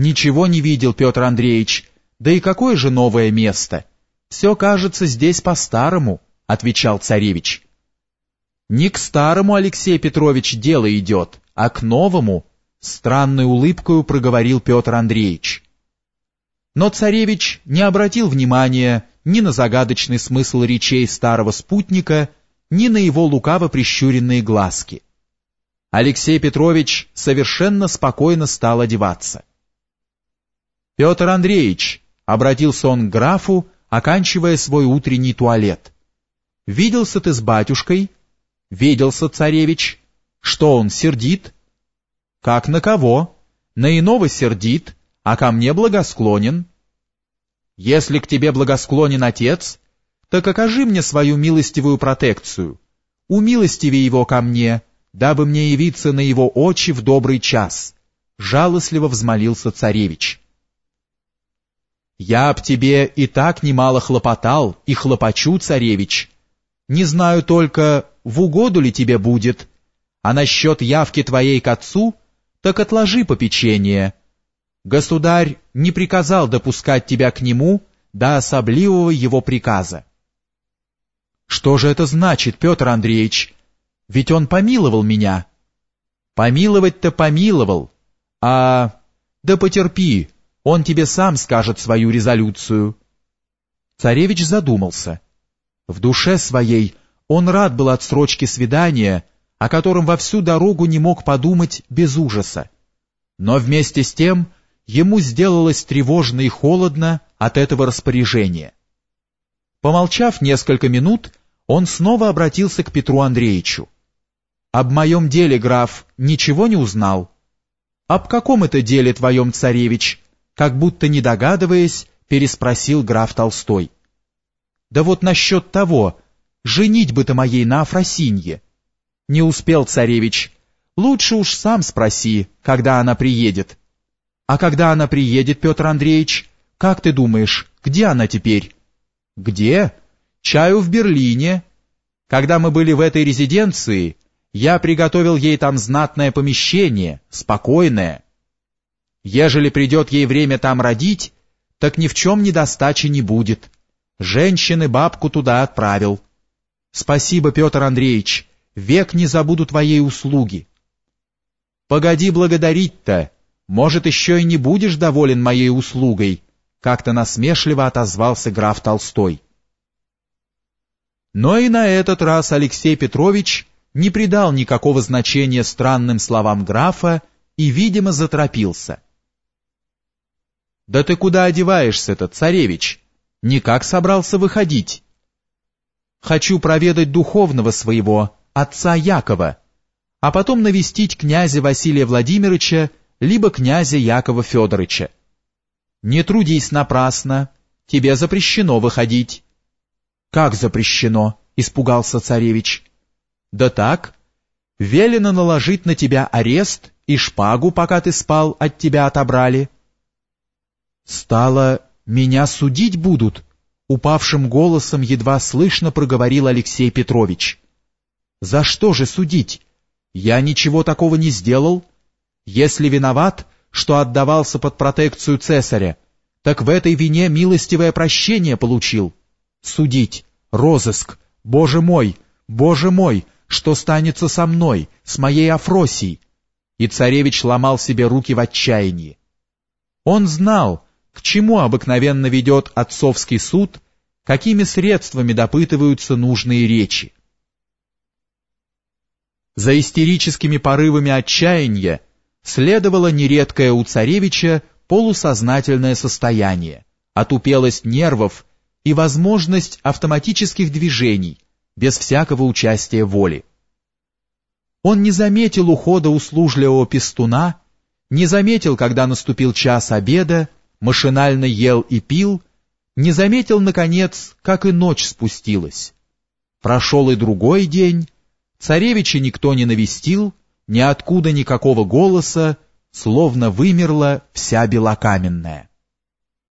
Ничего не видел, Петр Андреевич. Да и какое же новое место? Все кажется здесь по-старому, отвечал царевич. Не к старому, Алексей Петрович, дело идет, а к новому, странной улыбкою проговорил Петр Андреевич. Но царевич не обратил внимания ни на загадочный смысл речей старого спутника, ни на его лукаво прищуренные глазки. Алексей Петрович совершенно спокойно стал одеваться. «Петр Андреевич», — обратился он к графу, оканчивая свой утренний туалет. «Виделся ты с батюшкой?» «Виделся, царевич. Что он, сердит?» «Как на кого? На иного сердит, а ко мне благосклонен». «Если к тебе благосклонен отец, так окажи мне свою милостивую протекцию. Умилостиви его ко мне, дабы мне явиться на его очи в добрый час», — жалостливо взмолился царевич. «Я об тебе и так немало хлопотал и хлопочу, царевич. Не знаю только, в угоду ли тебе будет, а насчет явки твоей к отцу, так отложи попечение. Государь не приказал допускать тебя к нему до особливого его приказа. Что же это значит, Петр Андреевич? Ведь он помиловал меня. Помиловать-то помиловал, а... Да потерпи, он тебе сам скажет свою резолюцию. Царевич задумался. В душе своей он рад был отсрочке свидания, о котором во всю дорогу не мог подумать без ужаса. Но вместе с тем ему сделалось тревожно и холодно от этого распоряжения. Помолчав несколько минут, он снова обратился к Петру Андреевичу. «Об моем деле, граф, ничего не узнал?» «Об каком это деле твоем, царевич?» Как будто не догадываясь, переспросил граф Толстой. Да вот насчет того, женить бы-то моей на Афросинье. Не успел царевич. Лучше уж сам спроси, когда она приедет. А когда она приедет, Петр Андреевич, как ты думаешь, где она теперь? Где? Чаю в Берлине. Когда мы были в этой резиденции, я приготовил ей там знатное помещение, спокойное. Ежели придет ей время там родить, так ни в чем недостачи не будет. Женщины бабку туда отправил. Спасибо, Петр Андреевич, век не забуду твоей услуги. Погоди благодарить-то, может, еще и не будешь доволен моей услугой, как-то насмешливо отозвался граф Толстой. Но и на этот раз Алексей Петрович не придал никакого значения странным словам графа и, видимо, заторопился. «Да ты куда одеваешься-то, царевич? Никак собрался выходить?» «Хочу проведать духовного своего, отца Якова, а потом навестить князя Василия Владимировича либо князя Якова Федоровича. Не трудись напрасно, тебе запрещено выходить». «Как запрещено?» — испугался царевич. «Да так, велено наложить на тебя арест и шпагу, пока ты спал, от тебя отобрали». «Стало, меня судить будут?» Упавшим голосом едва слышно проговорил Алексей Петрович. «За что же судить? Я ничего такого не сделал. Если виноват, что отдавался под протекцию цесаря, так в этой вине милостивое прощение получил. Судить, розыск, боже мой, боже мой, что станется со мной, с моей Афросией?» И царевич ломал себе руки в отчаянии. Он знал, к чему обыкновенно ведет отцовский суд, какими средствами допытываются нужные речи. За истерическими порывами отчаяния следовало нередкое у царевича полусознательное состояние, отупелость нервов и возможность автоматических движений без всякого участия воли. Он не заметил ухода услужливого пестуна, не заметил, когда наступил час обеда, машинально ел и пил, не заметил, наконец, как и ночь спустилась. Прошел и другой день, царевича никто не навестил, ниоткуда никакого голоса, словно вымерла вся белокаменная.